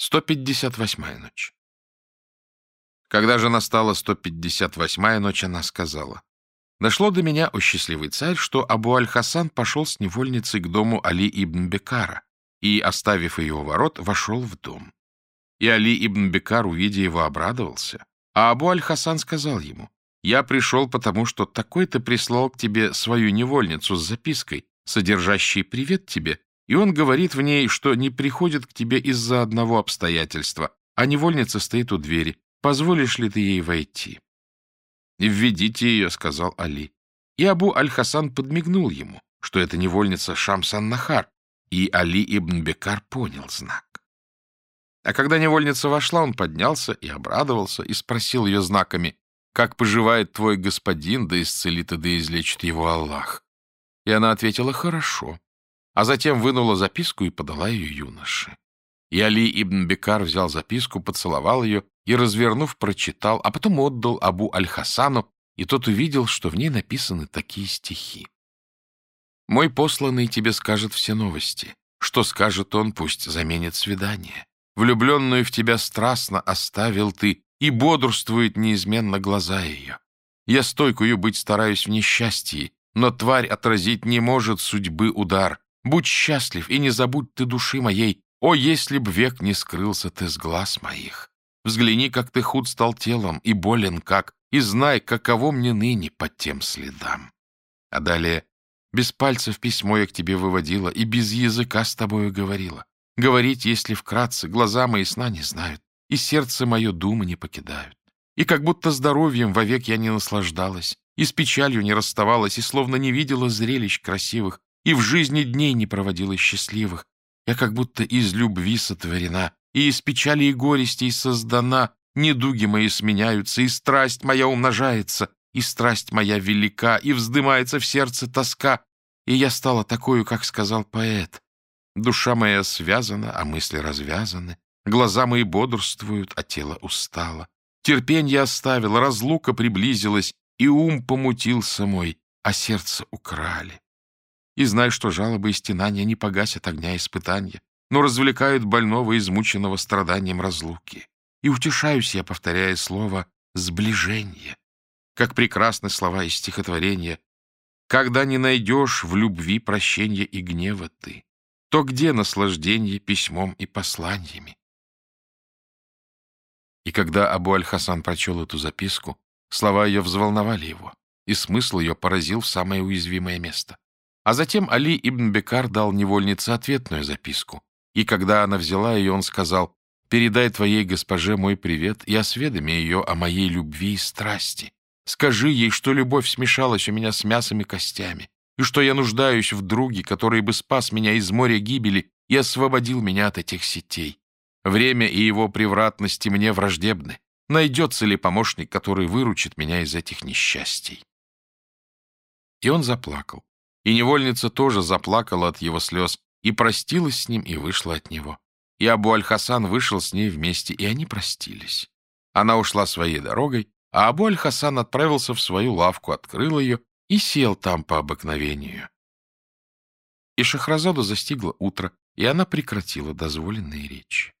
158-я ночь. Когда же настала 158-я ночь, она сказала, «Дошло до меня, о счастливый царь, что Абу-аль-Хасан пошел с невольницей к дому Али ибн Бекара и, оставив ее у ворот, вошел в дом. И Али ибн Бекар, увидя его, обрадовался. А Абу-аль-Хасан сказал ему, «Я пришел потому, что такой-то прислал к тебе свою невольницу с запиской, содержащей привет тебе и он говорит в ней, что не приходит к тебе из-за одного обстоятельства, а невольница стоит у двери. Позволишь ли ты ей войти? «Введите ее», — сказал Али. И Абу Аль-Хасан подмигнул ему, что это невольница Шамсан-Нахар, и Али ибн Бекар понял знак. А когда невольница вошла, он поднялся и обрадовался, и спросил ее знаками, «Как поживает твой господин, да исцелит и да излечит его Аллах?» И она ответила, «Хорошо» а затем вынула записку и подала ее юноше. И Али ибн Бекар взял записку, поцеловал ее и, развернув, прочитал, а потом отдал Абу Аль-Хасану, и тот увидел, что в ней написаны такие стихи. «Мой посланный тебе скажет все новости. Что скажет он, пусть заменит свидание. Влюбленную в тебя страстно оставил ты, и бодрствует неизменно глаза ее. Я стойкую быть стараюсь в несчастье, но тварь отразить не может судьбы удар. Будь счастлив и не забудь ты души моей. О, если б век не скрылся ты с глаз моих! Взгляни, как ты худ стал телом и болен как, и знай, каково мне ныне по тем следам. А далее без пальцев письмо я к тебе выводила и без языка с тобою говорила. Говорить, если вкратце, глаза мои сна не знают, и сердце мое думы не покидают. И как будто здоровьем вовек я не наслаждалась, и с печалью не расставалась, и словно не видела зрелищ красивых, и в жизни дней не проводила счастливых. Я как будто из любви сотворена, и из печали и горестей создана. Недуги мои сменяются, и страсть моя умножается, и страсть моя велика, и вздымается в сердце тоска. И я стала такую, как сказал поэт. Душа моя связана, а мысли развязаны. Глаза мои бодрствуют, а тело устало. Терпенье оставил, разлука приблизилась, и ум помутился мой, а сердце украли. И знай, что жалобы и стенания не погасят огня испытания, но развлекают больного, измученного страданием разлуки. И утешаюсь я, повторяя слово «сближение». Как прекрасны слова из стихотворения «Когда не найдешь в любви прощения и гнева ты, то где наслаждение письмом и посланиями?» И когда Абу Аль-Хасан прочел эту записку, слова ее взволновали его, и смысл ее поразил в самое уязвимое место. А затем Али ибн Бекар дал невольнице ответную записку. И когда она взяла ее, он сказал, «Передай твоей госпоже мой привет и осведоми ее о моей любви и страсти. Скажи ей, что любовь смешалась у меня с мясом и костями, и что я нуждаюсь в друге, который бы спас меня из моря гибели и освободил меня от этих сетей. Время и его превратности мне враждебны. Найдется ли помощник, который выручит меня из этих несчастий?» И он заплакал. И невольница тоже заплакала от его слез, и простилась с ним, и вышла от него. И Абу Аль-Хасан вышел с ней вместе, и они простились. Она ушла своей дорогой, а Абу Аль-Хасан отправился в свою лавку, открыл ее и сел там по обыкновению. И Шахразаду застигло утро, и она прекратила дозволенные речи.